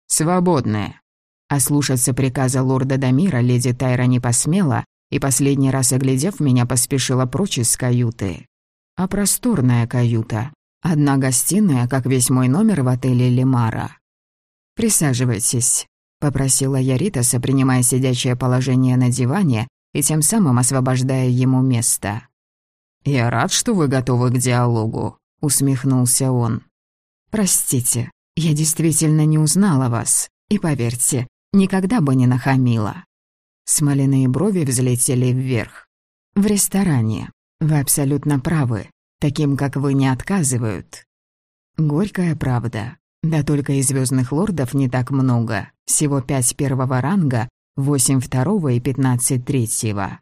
«Свободные». Ослушаться приказа лорда Дамира леди Тайра не посмела и, последний раз оглядев меня, поспешила прочь из каюты. А просторная каюта. Одна гостиная, как весь мой номер в отеле «Лемара». «Присаживайтесь», — попросила я Ритаса, принимая сидячее положение на диване и тем самым освобождая ему место. «Я рад, что вы готовы к диалогу», — усмехнулся он. «Простите, я действительно не узнала вас, и поверьте, никогда бы не нахамила». Смоляные брови взлетели вверх. «В ресторане. Вы абсолютно правы. Таким, как вы, не отказывают». Горькая правда. Да только и звездных лордов не так много. Всего пять первого ранга 8 второго и 15 третьего.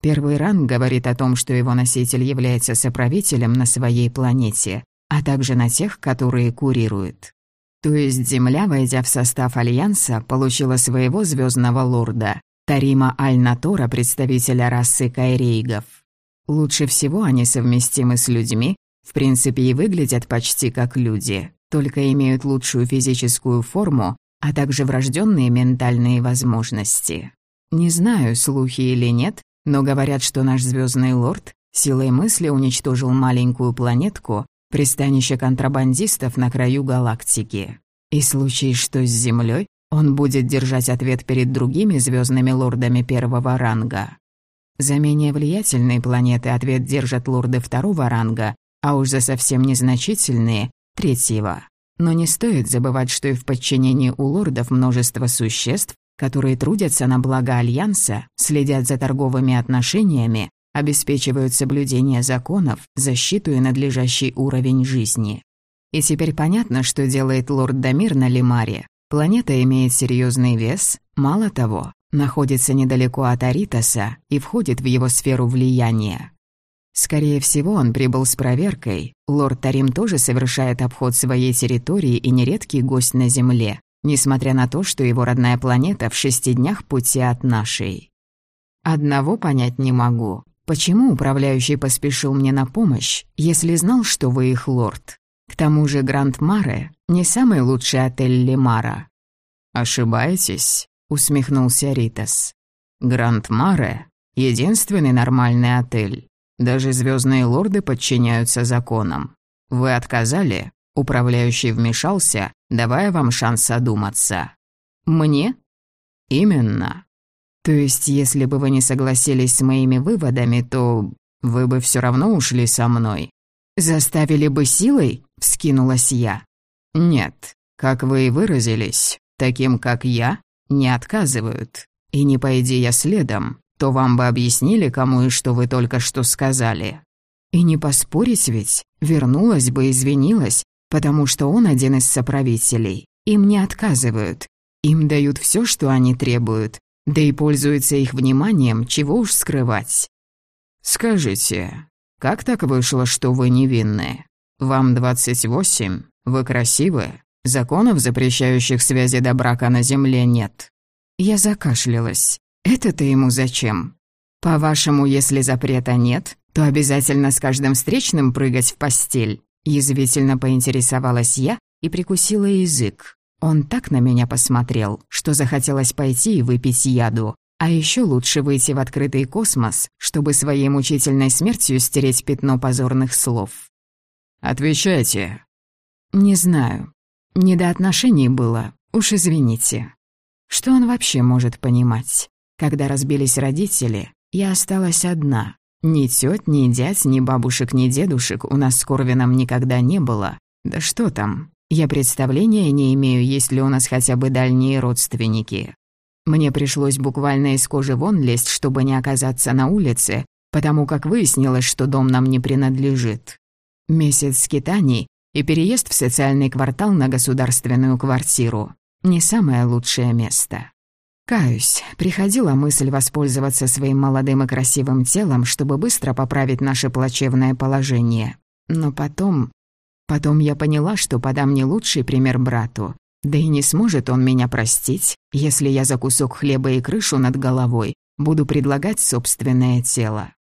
Первый ранг говорит о том, что его носитель является соправителем на своей планете, а также на тех, которые курирует. То есть Земля, войдя в состав Альянса, получила своего звездного лорда, Тарима Аль-Натора, представителя расы кайрейгов. Лучше всего они совместимы с людьми, в принципе и выглядят почти как люди, только имеют лучшую физическую форму а также врожденные ментальные возможности. Не знаю, слухи или нет, но говорят, что наш звездный лорд силой мысли уничтожил маленькую планетку, пристанище контрабандистов на краю галактики. И в случае что с Землей, он будет держать ответ перед другими звездными лордами первого ранга. За менее влиятельные планеты ответ держат лорды второго ранга, а уж за совсем незначительные — третьего. Но не стоит забывать, что и в подчинении у лордов множество существ, которые трудятся на благо Альянса, следят за торговыми отношениями, обеспечивают соблюдение законов, защиту и надлежащий уровень жизни. И теперь понятно, что делает лорд Дамир на Лимаре. Планета имеет серьезный вес, мало того, находится недалеко от Аритаса и входит в его сферу влияния. Скорее всего, он прибыл с проверкой. Лорд Тарим тоже совершает обход своей территории и нередкий гость на Земле, несмотря на то, что его родная планета в шести днях пути от нашей. Одного понять не могу. Почему управляющий поспешил мне на помощь, если знал, что вы их лорд? К тому же Гранд Маре не самый лучший отель Лемара. «Ошибаетесь?» — усмехнулся Ритас. «Гранд Маре — единственный нормальный отель. Даже звездные лорды подчиняются законам. Вы отказали, управляющий вмешался, давая вам шанс одуматься. Мне? Именно. То есть, если бы вы не согласились с моими выводами, то вы бы все равно ушли со мной. Заставили бы силой? Вскинулась я. Нет, как вы и выразились, таким как я не отказывают. И не пойди я следом, то вам бы объяснили, кому и что вы только что сказали. И не поспорить ведь, вернулась бы, извинилась, потому что он один из соправителей. Им не отказывают. Им дают все, что они требуют, да и пользуются их вниманием, чего уж скрывать. «Скажите, как так вышло, что вы невинны? Вам 28, вы красивы, законов, запрещающих связи до брака на земле, нет». Я закашлялась. «Это-то ему зачем? По-вашему, если запрета нет, то обязательно с каждым встречным прыгать в постель?» Язвительно поинтересовалась я и прикусила язык. Он так на меня посмотрел, что захотелось пойти и выпить яду. А еще лучше выйти в открытый космос, чтобы своей мучительной смертью стереть пятно позорных слов. «Отвечайте». «Не знаю. Не до отношений было. Уж извините». Что он вообще может понимать? Когда разбились родители, я осталась одна. Ни тёть, ни дядь, ни бабушек, ни дедушек у нас с Корвином никогда не было. Да что там? Я представления не имею, есть ли у нас хотя бы дальние родственники. Мне пришлось буквально из кожи вон лезть, чтобы не оказаться на улице, потому как выяснилось, что дом нам не принадлежит. Месяц скитаний и переезд в социальный квартал на государственную квартиру. Не самое лучшее место. Каюсь, приходила мысль воспользоваться своим молодым и красивым телом, чтобы быстро поправить наше плачевное положение. Но потом... Потом я поняла, что подам не лучший пример брату. Да и не сможет он меня простить, если я за кусок хлеба и крышу над головой буду предлагать собственное тело.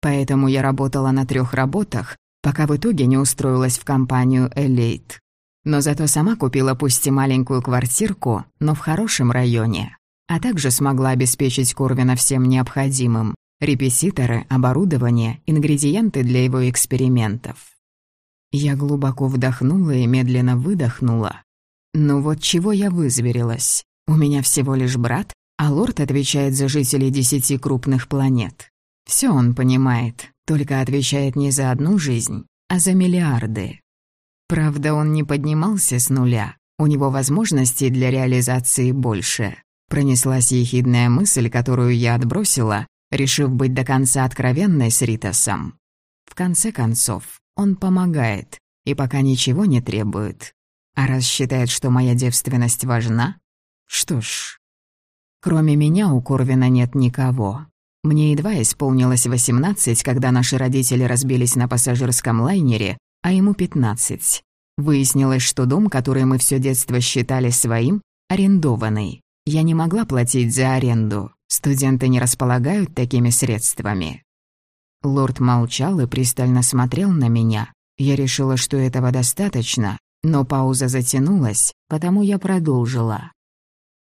Поэтому я работала на трех работах, пока в итоге не устроилась в компанию «Элейт». Но зато сама купила пусть и маленькую квартирку, но в хорошем районе а также смогла обеспечить Корвина всем необходимым – репетиторы, оборудование, ингредиенты для его экспериментов. Я глубоко вдохнула и медленно выдохнула. Ну вот чего я вызверилась. У меня всего лишь брат, а лорд отвечает за жителей десяти крупных планет. Все он понимает, только отвечает не за одну жизнь, а за миллиарды. Правда, он не поднимался с нуля, у него возможностей для реализации больше. Пронеслась ехидная мысль, которую я отбросила, решив быть до конца откровенной с Ритасом. В конце концов, он помогает и пока ничего не требует. А раз считает, что моя девственность важна, что ж... Кроме меня у Корвина нет никого. Мне едва исполнилось 18, когда наши родители разбились на пассажирском лайнере, а ему 15. Выяснилось, что дом, который мы все детство считали своим, арендованный. Я не могла платить за аренду. Студенты не располагают такими средствами. Лорд молчал и пристально смотрел на меня. Я решила, что этого достаточно, но пауза затянулась, потому я продолжила.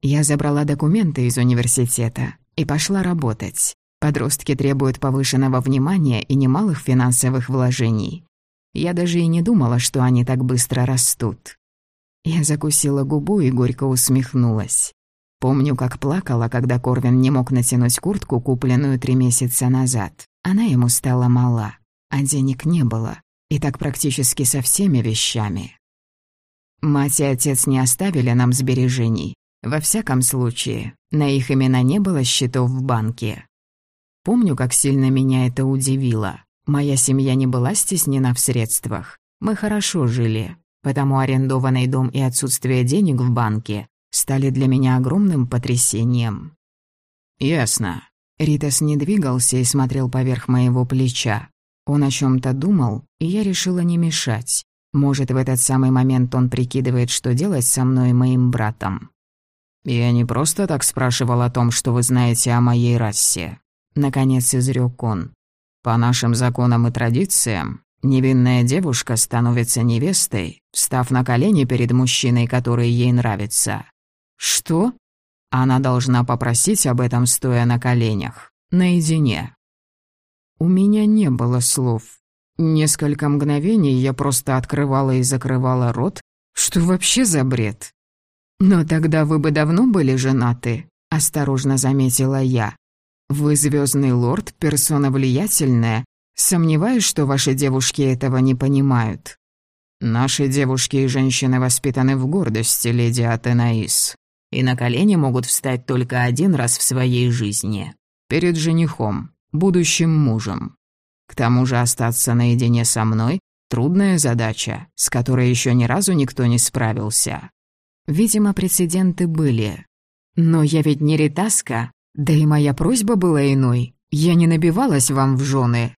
Я забрала документы из университета и пошла работать. Подростки требуют повышенного внимания и немалых финансовых вложений. Я даже и не думала, что они так быстро растут. Я закусила губу и горько усмехнулась. Помню, как плакала, когда Корвин не мог натянуть куртку, купленную три месяца назад. Она ему стала мала, а денег не было. И так практически со всеми вещами. Мать и отец не оставили нам сбережений. Во всяком случае, на их имена не было счетов в банке. Помню, как сильно меня это удивило. Моя семья не была стеснена в средствах. Мы хорошо жили, потому арендованный дом и отсутствие денег в банке стали для меня огромным потрясением. «Ясно». Ритас не двигался и смотрел поверх моего плеча. Он о чем то думал, и я решила не мешать. Может, в этот самый момент он прикидывает, что делать со мной и моим братом. «Я не просто так спрашивал о том, что вы знаете о моей расе», — наконец изрёк он. «По нашим законам и традициям, невинная девушка становится невестой, встав на колени перед мужчиной, который ей нравится. «Что?» Она должна попросить об этом, стоя на коленях, наедине. У меня не было слов. Несколько мгновений я просто открывала и закрывала рот. Что вообще за бред? «Но тогда вы бы давно были женаты», — осторожно заметила я. «Вы звездный лорд, персона влиятельная. Сомневаюсь, что ваши девушки этого не понимают». «Наши девушки и женщины воспитаны в гордости, леди Атенаис», и на колени могут встать только один раз в своей жизни. Перед женихом, будущим мужем. К тому же остаться наедине со мной – трудная задача, с которой еще ни разу никто не справился. Видимо, прецеденты были. Но я ведь не Ритаска, да и моя просьба была иной. Я не набивалась вам в жены».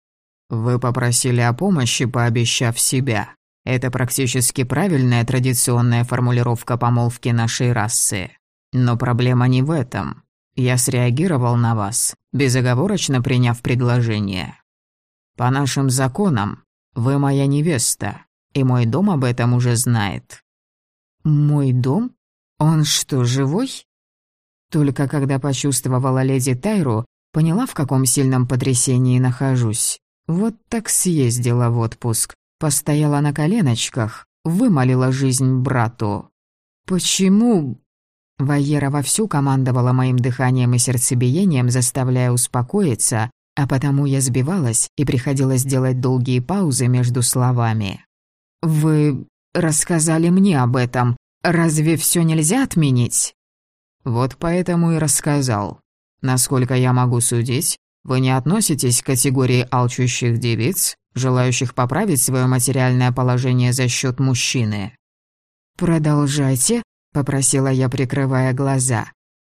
«Вы попросили о помощи, пообещав себя. Это практически правильная традиционная формулировка помолвки нашей расы. Но проблема не в этом. Я среагировал на вас, безоговорочно приняв предложение. По нашим законам, вы моя невеста, и мой дом об этом уже знает». «Мой дом? Он что, живой?» Только когда почувствовала леди Тайру, поняла, в каком сильном потрясении нахожусь. Вот так съездила в отпуск, постояла на коленочках, вымолила жизнь брату. «Почему?» Вайера вовсю командовала моим дыханием и сердцебиением, заставляя успокоиться, а потому я сбивалась и приходилось делать долгие паузы между словами. «Вы рассказали мне об этом. Разве все нельзя отменить?» «Вот поэтому и рассказал. Насколько я могу судить, вы не относитесь к категории алчущих девиц, желающих поправить свое материальное положение за счет мужчины». «Продолжайте», — попросила я, прикрывая глаза.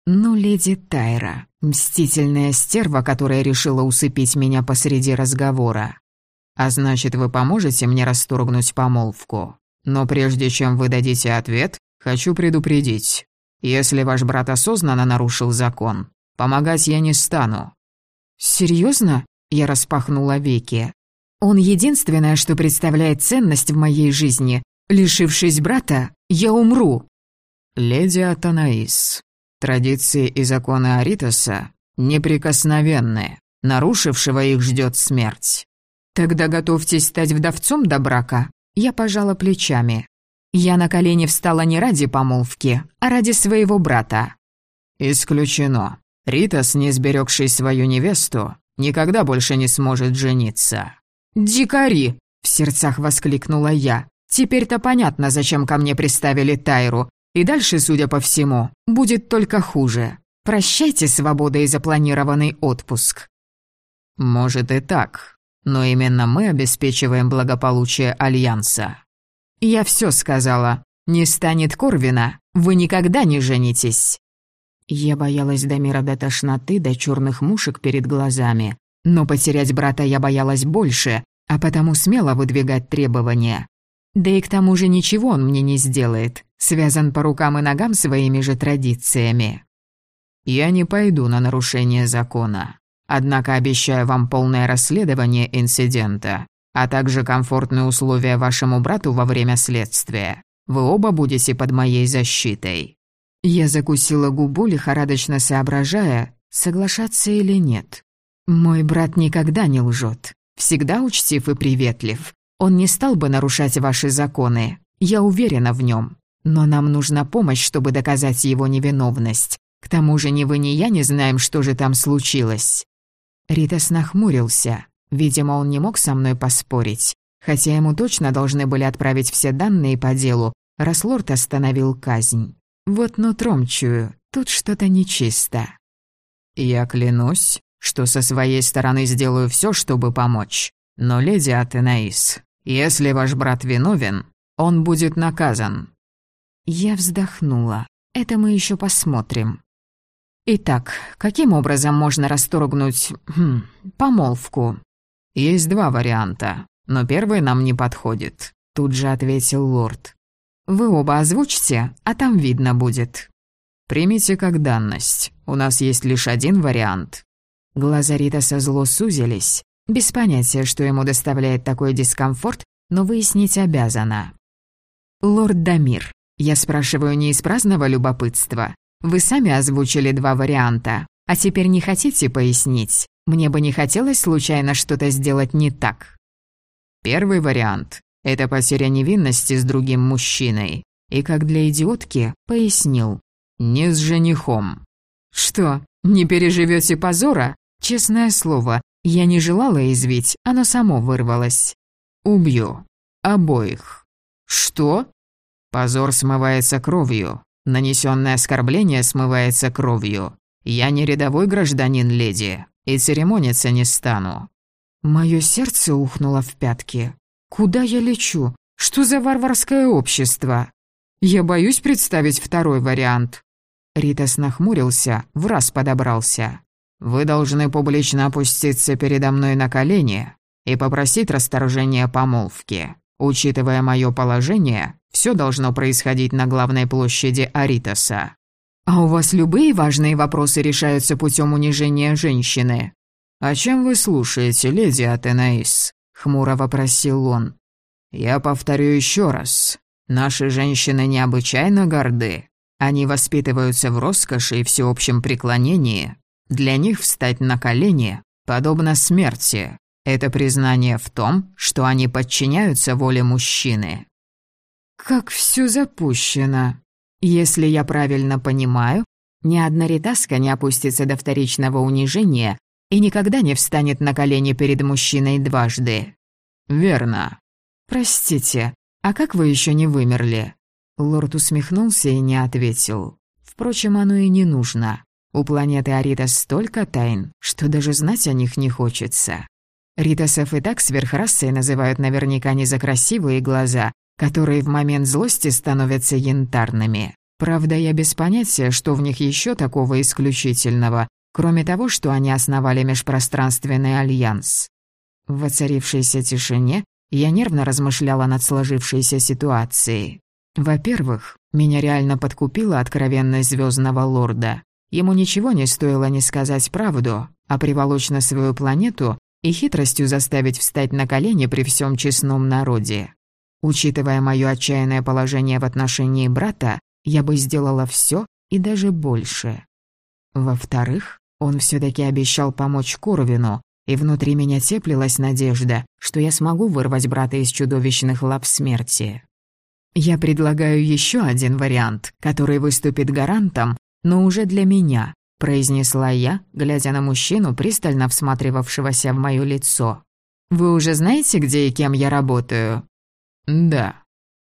«Ну, леди Тайра, мстительная стерва, которая решила усыпить меня посреди разговора. А значит, вы поможете мне расторгнуть помолвку? Но прежде чем вы дадите ответ, хочу предупредить. Если ваш брат осознанно нарушил закон, помогать я не стану». «Серьезно?» — я распахнула веки. «Он единственное, что представляет ценность в моей жизни. Лишившись брата, я умру». «Леди Атанаис, традиции и законы Аритоса неприкосновенны. Нарушившего их ждет смерть». «Тогда готовьтесь стать вдовцом до брака». Я пожала плечами. Я на колени встала не ради помолвки, а ради своего брата. «Исключено. Ритас, не сберегший свою невесту, никогда больше не сможет жениться». «Дикари!» — в сердцах воскликнула я. «Теперь-то понятно, зачем ко мне приставили Тайру. И дальше, судя по всему, будет только хуже. Прощайте свобода и запланированный отпуск». «Может и так, но именно мы обеспечиваем благополучие Альянса». «Я все сказала. Не станет Корвина, вы никогда не женитесь». Я боялась до мира до тошноты, до черных мушек перед глазами. Но потерять брата я боялась больше, а потому смело выдвигать требования. Да и к тому же ничего он мне не сделает, связан по рукам и ногам своими же традициями. Я не пойду на нарушение закона. Однако обещаю вам полное расследование инцидента, а также комфортные условия вашему брату во время следствия. Вы оба будете под моей защитой». Я закусила губу, лихорадочно соображая, соглашаться или нет. Мой брат никогда не лжет, всегда учтив и приветлив. Он не стал бы нарушать ваши законы, я уверена в нем. Но нам нужна помощь, чтобы доказать его невиновность. К тому же ни вы, ни я не знаем, что же там случилось». Ритас нахмурился. Видимо, он не мог со мной поспорить. Хотя ему точно должны были отправить все данные по делу, раз лорд остановил казнь. Вот нутром чую, тут что-то нечисто. «Я клянусь, что со своей стороны сделаю все, чтобы помочь. Но, леди Атенаис, если ваш брат виновен, он будет наказан». Я вздохнула. Это мы еще посмотрим. Итак, каким образом можно расторгнуть хм, помолвку? Есть два варианта, но первый нам не подходит, тут же ответил лорд. Вы оба озвучьте, а там видно будет. Примите как данность. У нас есть лишь один вариант. Глаза Ритаса зло сузились. Без понятия, что ему доставляет такой дискомфорт, но выяснить обязана. «Лорд Дамир, я спрашиваю не из праздного любопытства. Вы сами озвучили два варианта, а теперь не хотите пояснить? Мне бы не хотелось случайно что-то сделать не так». Первый вариант это потеря невинности с другим мужчиной. И как для идиотки, пояснил. Не с женихом. Что, не переживете позора? Честное слово, я не желала извить, оно само вырвалось. Убью. Обоих. Что? Позор смывается кровью. Нанесенное оскорбление смывается кровью. Я не рядовой гражданин леди, и церемониться не стану. Мое сердце ухнуло в пятки. Куда я лечу? Что за варварское общество? Я боюсь представить второй вариант. Ритас нахмурился, в раз подобрался. Вы должны публично опуститься передо мной на колени и попросить расторжения помолвки. Учитывая мое положение, все должно происходить на главной площади Аритоса. А у вас любые важные вопросы решаются путем унижения женщины? «О чем вы слушаете, леди Атенаис?» — хмуро вопросил он. «Я повторю еще раз. Наши женщины необычайно горды. Они воспитываются в роскоши и всеобщем преклонении. Для них встать на колени подобно смерти. Это признание в том, что они подчиняются воле мужчины. Как все запущено. Если я правильно понимаю, ни одна ретаска не опустится до вторичного унижения и никогда не встанет на колени перед мужчиной дважды. Верно. Простите, а как вы еще не вымерли? Лорд усмехнулся и не ответил. Впрочем, оно и не нужно. У планеты Аритас столько тайн, что даже знать о них не хочется. Ритасов и так сверхрасой называют наверняка не за красивые глаза, которые в момент злости становятся янтарными. Правда, я без понятия, что в них еще такого исключительного, кроме того, что они основали межпространственный альянс. В воцарившейся тишине я нервно размышляла над сложившейся ситуацией. Во-первых, меня реально подкупила откровенность Звездного Лорда. Ему ничего не стоило не сказать правду, а приволочь на свою планету и хитростью заставить встать на колени при всем честном народе. Учитывая мое отчаянное положение в отношении брата, я бы сделала все и даже больше. Во-вторых, он все таки обещал помочь Корвину, и внутри меня теплилась надежда, что я смогу вырвать брата из чудовищных лап смерти. Я предлагаю еще один вариант, который выступит гарантом, но уже для меня, произнесла я, глядя на мужчину, пристально всматривавшегося в моё лицо. Вы уже знаете, где и кем я работаю? Да.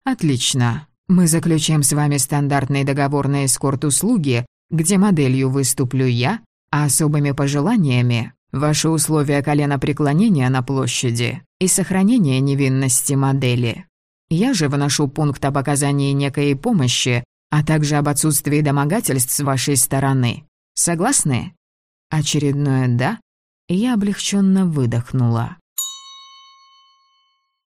Отлично. Мы заключим с вами стандартный договор на эскорт-услуги, где моделью выступлю я, а особыми пожеланиями ваши условия колена преклонения на площади и сохранение невинности модели. Я же вношу пункт об оказании некой помощи, а также об отсутствии домогательств с вашей стороны. Согласны? Очередное «да», я облегченно выдохнула.